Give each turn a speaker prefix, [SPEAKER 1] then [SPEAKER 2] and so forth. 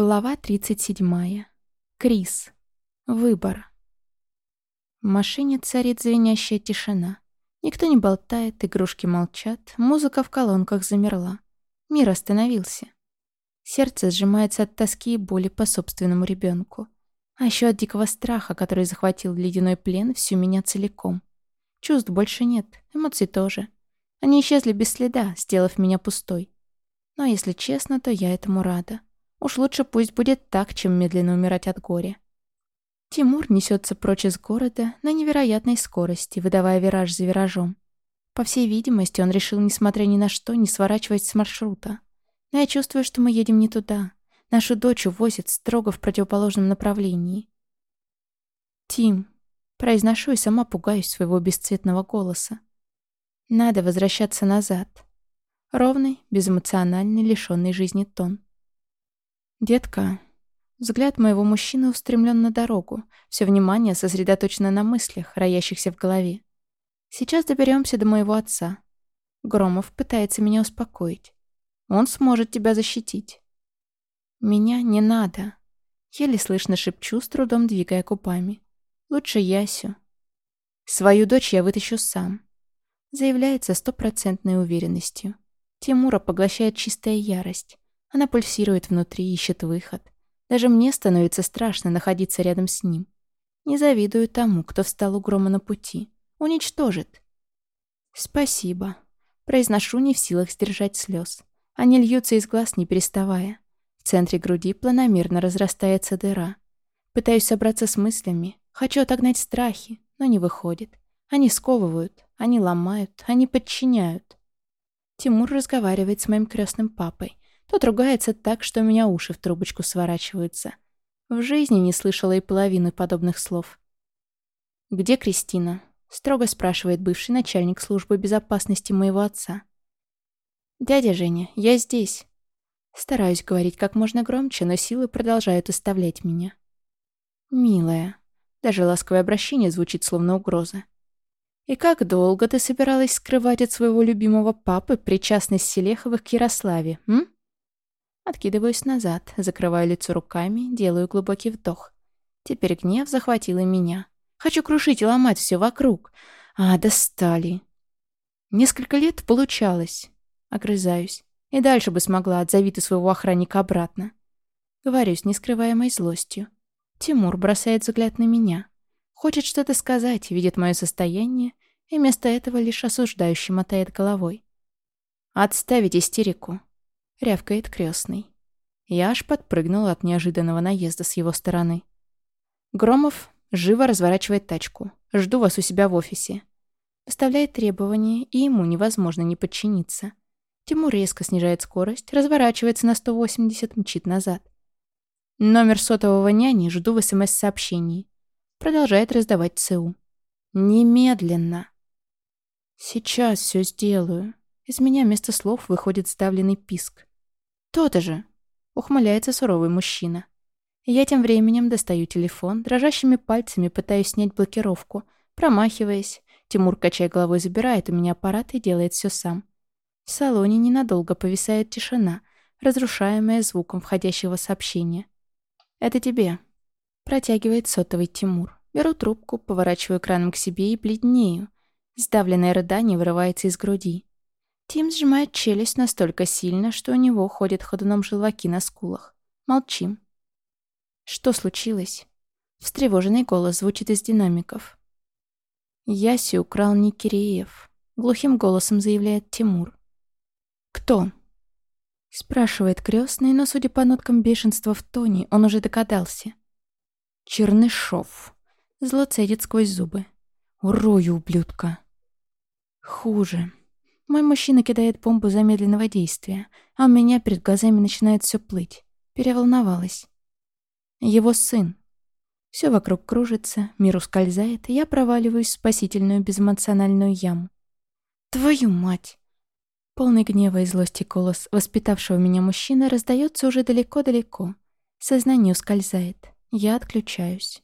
[SPEAKER 1] Глава 37. Крис. Выбор. В машине царит звенящая тишина. Никто не болтает, игрушки молчат, музыка в колонках замерла. Мир остановился. Сердце сжимается от тоски и боли по собственному ребенку. А еще от дикого страха, который захватил ледяной плен всю меня целиком. Чувств больше нет, эмоций тоже. Они исчезли без следа, сделав меня пустой. Но если честно, то я этому рада. Уж лучше пусть будет так, чем медленно умирать от горя. Тимур несется прочь из города на невероятной скорости, выдавая вираж за виражом. По всей видимости, он решил, несмотря ни на что, не сворачивать с маршрута. Но я чувствую, что мы едем не туда. Нашу дочь увозят строго в противоположном направлении. «Тим», — произношу и сама пугаюсь своего бесцветного голоса. «Надо возвращаться назад». Ровный, безэмоциональный, лишённый жизни тон. «Детка». Взгляд моего мужчины устремлен на дорогу. Все внимание сосредоточено на мыслях, роящихся в голове. Сейчас доберемся до моего отца. Громов пытается меня успокоить. Он сможет тебя защитить. Меня не надо. Еле слышно шепчу, с трудом двигая купами. Лучше Ясю. Свою дочь я вытащу сам. Заявляется стопроцентной уверенностью. Тимура поглощает чистая ярость. Она пульсирует внутри, ищет выход. Даже мне становится страшно находиться рядом с ним. Не завидую тому, кто встал у грома на пути. Уничтожит. Спасибо. Произношу не в силах сдержать слез. Они льются из глаз, не переставая. В центре груди планомерно разрастается дыра. Пытаюсь собраться с мыслями. Хочу отогнать страхи, но не выходит. Они сковывают, они ломают, они подчиняют. Тимур разговаривает с моим крестным папой. Тот ругается так, что у меня уши в трубочку сворачиваются. В жизни не слышала и половины подобных слов. «Где Кристина?» — строго спрашивает бывший начальник службы безопасности моего отца. «Дядя Женя, я здесь». Стараюсь говорить как можно громче, но силы продолжают оставлять меня. «Милая». Даже ласковое обращение звучит словно угроза. «И как долго ты собиралась скрывать от своего любимого папы причастность Селеховых к Ярославе, м?» Откидываюсь назад, закрываю лицо руками, делаю глубокий вдох. Теперь гнев захватил и меня. Хочу крушить и ломать все вокруг. А, достали. Несколько лет получалось. Огрызаюсь. И дальше бы смогла ты своего охранника обратно. Говорю с нескрываемой злостью. Тимур бросает взгляд на меня. Хочет что-то сказать, видит мое состояние, и вместо этого лишь осуждающе мотает головой. «Отставить истерику», — рявкает крестный. Я аж подпрыгнула от неожиданного наезда с его стороны. Громов живо разворачивает тачку. Жду вас у себя в офисе. Выставляет требования, и ему невозможно не подчиниться. Тимур резко снижает скорость, разворачивается на 180, мчит назад. Номер сотового няни жду в СМС-сообщении. Продолжает раздавать ЦУ. Немедленно. Сейчас все сделаю. Из меня вместо слов выходит сдавленный писк. «То-то же!» — ухмыляется суровый мужчина. Я тем временем достаю телефон, дрожащими пальцами пытаюсь снять блокировку, промахиваясь. Тимур, качая головой, забирает у меня аппарат и делает все сам. В салоне ненадолго повисает тишина, разрушаемая звуком входящего сообщения. «Это тебе», — протягивает сотовый Тимур. Беру трубку, поворачиваю экраном к себе и бледнею. Сдавленное рыдание вырывается из груди. Тим сжимает челюсть настолько сильно, что у него ходят ходуном желваки на скулах. Молчим. Что случилось? Встревоженный голос звучит из динамиков. Яси украл не Киреев. Глухим голосом заявляет Тимур. «Кто?» Спрашивает крестный, но, судя по ноткам бешенства в тоне, он уже догадался. «Чернышов». Зло цедит сквозь зубы. «Урою, ублюдка». «Хуже». Мой мужчина кидает бомбу замедленного действия, а у меня перед глазами начинает все плыть. Переволновалась. Его сын. Все вокруг кружится, мир ускользает, и я проваливаюсь в спасительную безэмоциональную яму. Твою мать! Полный гнева и злости голос воспитавшего меня мужчины раздается уже далеко-далеко. Сознание ускользает. Я отключаюсь.